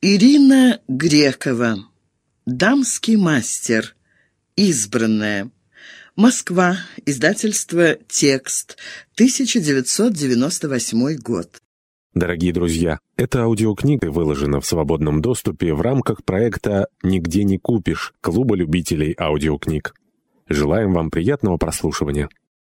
Ирина Грекова. Дамский мастер. Избранная. Москва. Издательство «Текст». 1998 год. Дорогие друзья, эта аудиокнига выложена в свободном доступе в рамках проекта «Нигде не купишь» Клуба любителей аудиокниг. Желаем вам приятного прослушивания.